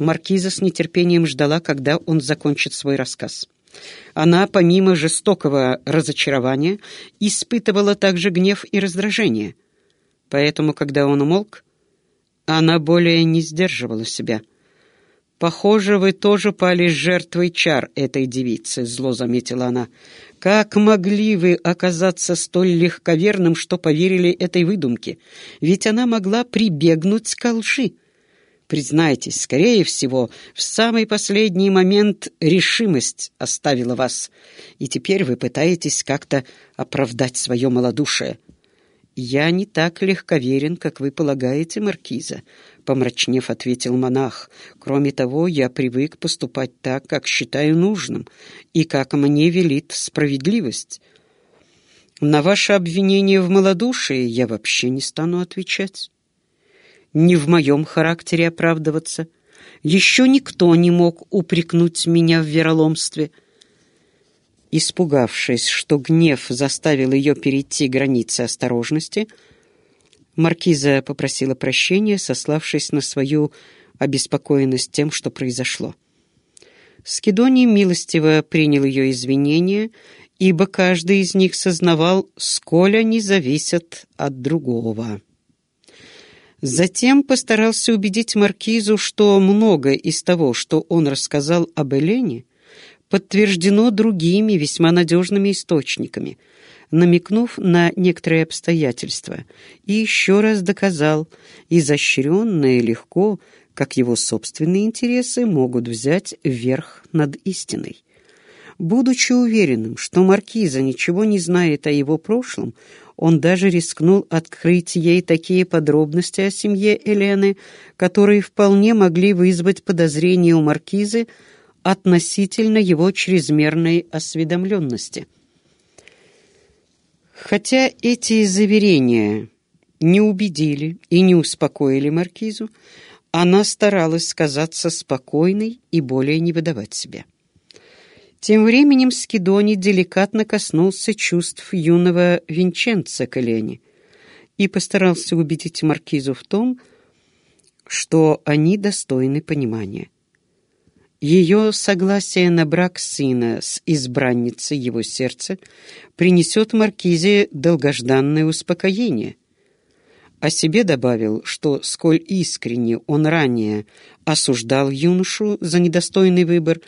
Маркиза с нетерпением ждала, когда он закончит свой рассказ. Она, помимо жестокого разочарования, испытывала также гнев и раздражение. Поэтому, когда он умолк, она более не сдерживала себя. «Похоже, вы тоже пали жертвой чар этой девицы», — зло заметила она. «Как могли вы оказаться столь легковерным, что поверили этой выдумке? Ведь она могла прибегнуть к лжи». Признайтесь, скорее всего, в самый последний момент решимость оставила вас, и теперь вы пытаетесь как-то оправдать свое малодушие. «Я не так легковерен, как вы полагаете, Маркиза», — помрачнев ответил монах. «Кроме того, я привык поступать так, как считаю нужным, и как мне велит справедливость. На ваше обвинение в малодушии я вообще не стану отвечать» не в моем характере оправдываться. Еще никто не мог упрекнуть меня в вероломстве. Испугавшись, что гнев заставил ее перейти границы осторожности, Маркиза попросила прощения, сославшись на свою обеспокоенность тем, что произошло. Скидоний милостиво принял ее извинения, ибо каждый из них сознавал, сколь они зависят от другого. Затем постарался убедить Маркизу, что многое из того, что он рассказал об Элене, подтверждено другими весьма надежными источниками, намекнув на некоторые обстоятельства, и еще раз доказал, изощренно и легко, как его собственные интересы могут взять верх над истиной. Будучи уверенным, что Маркиза ничего не знает о его прошлом, он даже рискнул открыть ей такие подробности о семье Елены, которые вполне могли вызвать подозрения у маркизы относительно его чрезмерной осведомленности. Хотя эти заверения не убедили и не успокоили маркизу, она старалась казаться спокойной и более не выдавать себя. Тем временем Скидони деликатно коснулся чувств юного Винченца Калени и постарался убедить Маркизу в том, что они достойны понимания. Ее согласие на брак сына с избранницей его сердца принесет Маркизе долгожданное успокоение. О себе добавил, что, сколь искренне он ранее осуждал юношу за недостойный выбор,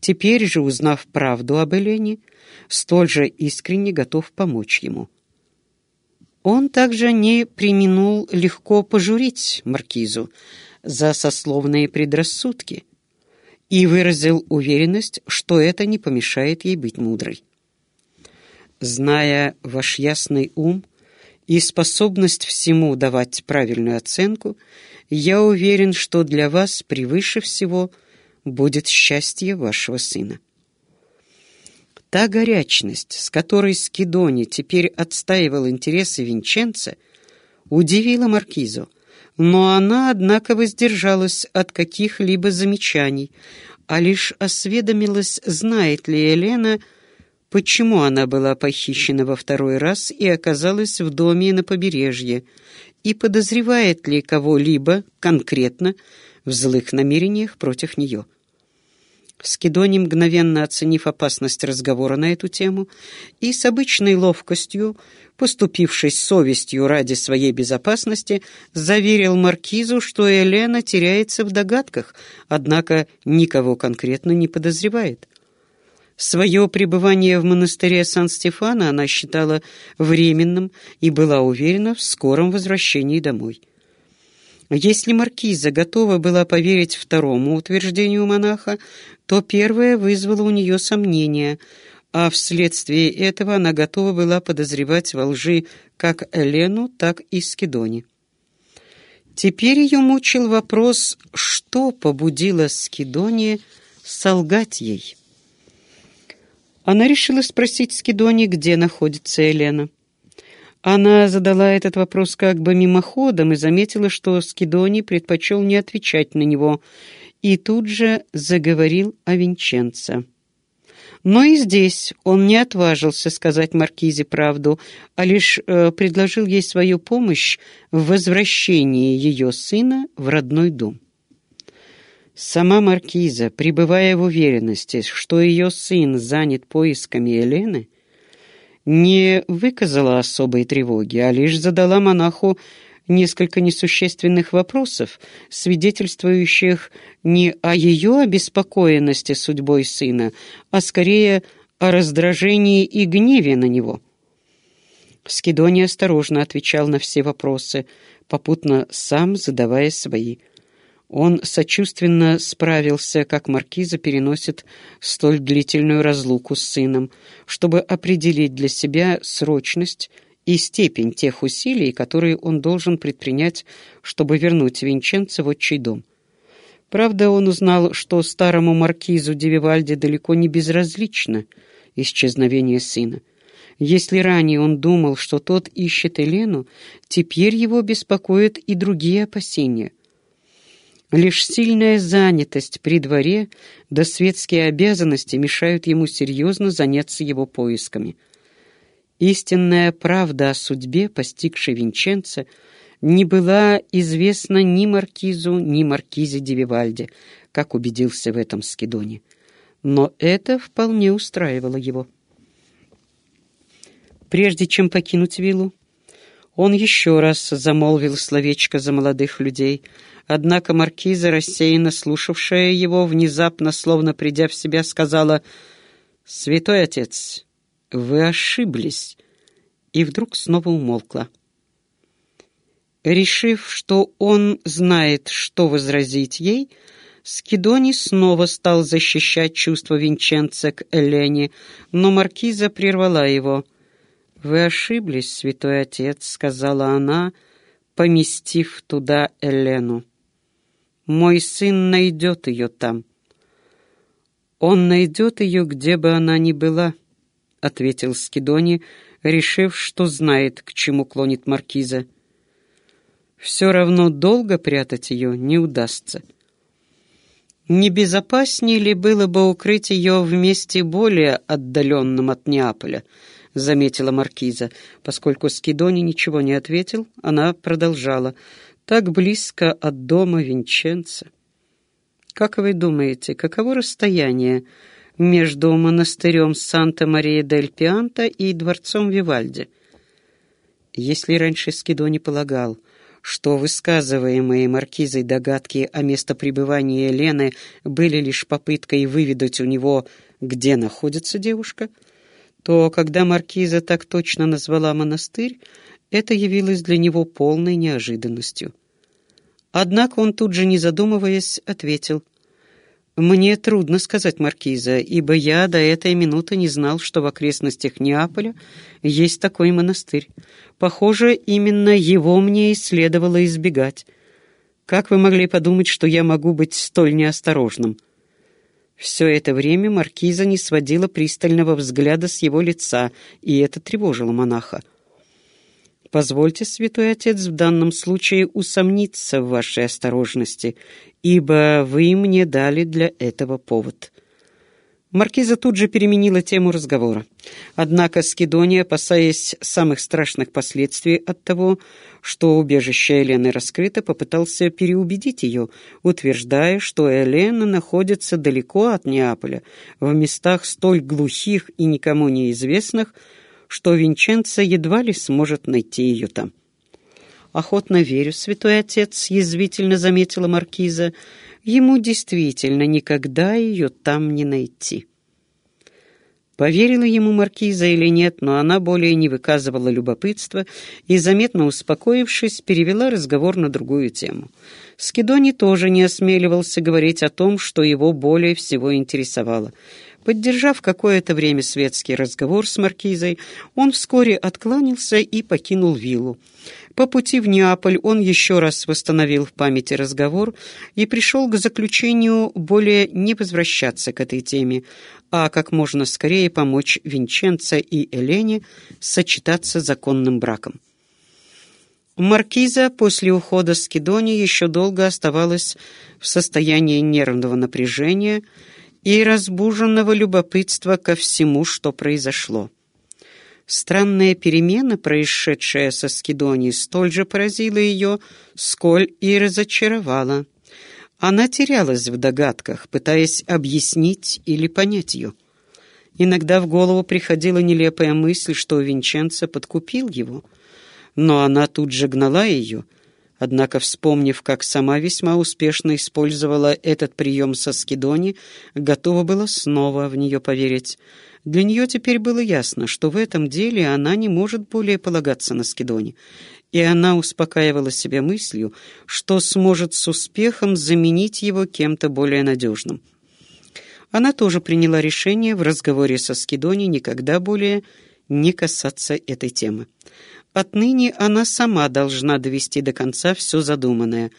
Теперь же, узнав правду об Элене, столь же искренне готов помочь ему. Он также не применул легко пожурить маркизу за сословные предрассудки и выразил уверенность, что это не помешает ей быть мудрой. Зная ваш ясный ум и способность всему давать правильную оценку, я уверен, что для вас превыше всего – будет счастье вашего сына. Та горячность, с которой Скидони теперь отстаивал интересы Винченца, удивила Маркизу, но она, однако, воздержалась от каких-либо замечаний, а лишь осведомилась, знает ли Елена, почему она была похищена во второй раз и оказалась в доме на побережье, и подозревает ли кого-либо конкретно в злых намерениях против нее. Скидоний, мгновенно оценив опасность разговора на эту тему и с обычной ловкостью, поступившись совестью ради своей безопасности, заверил Маркизу, что Елена теряется в догадках, однако никого конкретно не подозревает. Свое пребывание в монастыре Сан-Стефана она считала временным и была уверена в скором возвращении домой. Если маркиза готова была поверить второму утверждению монаха, то первое вызвало у нее сомнения, а вследствие этого она готова была подозревать во лжи как Элену, так и Скидони. Теперь ее мучил вопрос, что побудило Скидони солгать ей. Она решила спросить Скидони, где находится Елена. Она задала этот вопрос как бы мимоходом и заметила, что Скидони предпочел не отвечать на него, и тут же заговорил о Винченце. Но и здесь он не отважился сказать Маркизе правду, а лишь э, предложил ей свою помощь в возвращении ее сына в родной дом. Сама маркиза, пребывая в уверенности, что ее сын занят поисками Елены, не выказала особой тревоги, а лишь задала монаху несколько несущественных вопросов, свидетельствующих не о ее обеспокоенности судьбой сына, а скорее о раздражении и гневе на него. Скидоний осторожно отвечал на все вопросы, попутно сам задавая свои. Он сочувственно справился, как маркиза переносит столь длительную разлуку с сыном, чтобы определить для себя срочность и степень тех усилий, которые он должен предпринять, чтобы вернуть Винченцо в отчий дом. Правда, он узнал, что старому маркизу Девивальде далеко не безразлично исчезновение сына. Если ранее он думал, что тот ищет Елену, теперь его беспокоят и другие опасения. Лишь сильная занятость при дворе да светские обязанности мешают ему серьезно заняться его поисками. Истинная правда о судьбе, постигшей Винченца, не была известна ни маркизу, ни маркизе Девивальде, как убедился в этом Скидони. Но это вполне устраивало его. Прежде чем покинуть виллу, он еще раз замолвил словечко за молодых людей, однако маркиза, рассеянно слушавшая его, внезапно, словно придя в себя, сказала «Святой отец, вы ошиблись», и вдруг снова умолкла. Решив, что он знает, что возразить ей, Скидони снова стал защищать чувство Винченца к Элене, но маркиза прервала его. «Вы ошиблись, святой отец», — сказала она, поместив туда Элену. «Мой сын найдет ее там». «Он найдет ее, где бы она ни была», — ответил Скидони, решив, что знает, к чему клонит маркиза. «Все равно долго прятать ее не удастся». Не безопаснее ли было бы укрыть ее в месте более отдаленном от Неаполя, заметила маркиза. Поскольку Скидони ничего не ответил, она продолжала. Так близко от дома Винченца. Как вы думаете, каково расстояние между монастырем Санта-Мария-дель-Пианта и дворцом Вивальди. Если раньше Скидони полагал, что высказываемые маркизой догадки о местопребывании Елены были лишь попыткой выведать у него, где находится девушка, то когда маркиза так точно назвала монастырь, это явилось для него полной неожиданностью. Однако он тут же, не задумываясь, ответил — «Мне трудно сказать, Маркиза, ибо я до этой минуты не знал, что в окрестностях Неаполя есть такой монастырь. Похоже, именно его мне и следовало избегать. Как вы могли подумать, что я могу быть столь неосторожным?» Все это время Маркиза не сводила пристального взгляда с его лица, и это тревожило монаха. Позвольте, святой отец, в данном случае усомниться в вашей осторожности, ибо вы мне дали для этого повод». Маркиза тут же переменила тему разговора. Однако Скидония, опасаясь самых страшных последствий от того, что убежище Елены раскрыто, попытался переубедить ее, утверждая, что Елена находится далеко от Неаполя, в местах столь глухих и никому неизвестных, что Винченцо едва ли сможет найти ее там. «Охотно верю, святой отец», — язвительно заметила маркиза. «Ему действительно никогда ее там не найти». Поверила ему маркиза или нет, но она более не выказывала любопытства и, заметно успокоившись, перевела разговор на другую тему. Скидони тоже не осмеливался говорить о том, что его более всего интересовало — Поддержав какое-то время светский разговор с маркизой, он вскоре откланялся и покинул виллу. По пути в Неаполь он еще раз восстановил в памяти разговор и пришел к заключению более не возвращаться к этой теме, а как можно скорее помочь Винченцо и Элене сочетаться законным браком. Маркиза после ухода Скидони еще долго оставалась в состоянии нервного напряжения – и разбуженного любопытства ко всему, что произошло. Странная перемена, происшедшая со Скидонией, столь же поразила ее, сколь и разочаровала. Она терялась в догадках, пытаясь объяснить или понять ее. Иногда в голову приходила нелепая мысль, что Винченцо подкупил его, но она тут же гнала ее, однако, вспомнив, как сама весьма успешно использовала этот прием со Скидони, готова была снова в нее поверить. Для нее теперь было ясно, что в этом деле она не может более полагаться на Скидони, и она успокаивала себя мыслью, что сможет с успехом заменить его кем-то более надежным. Она тоже приняла решение в разговоре со Скидони никогда более не касаться этой темы. Отныне она сама должна довести до конца все задуманное,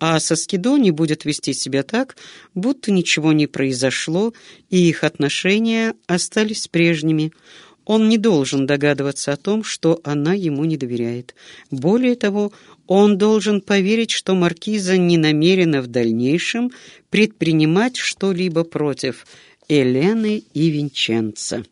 а со Скидони будет вести себя так, будто ничего не произошло, и их отношения остались прежними. Он не должен догадываться о том, что она ему не доверяет. Более того, он должен поверить, что маркиза не намерена в дальнейшем предпринимать что-либо против Елены и Винченца.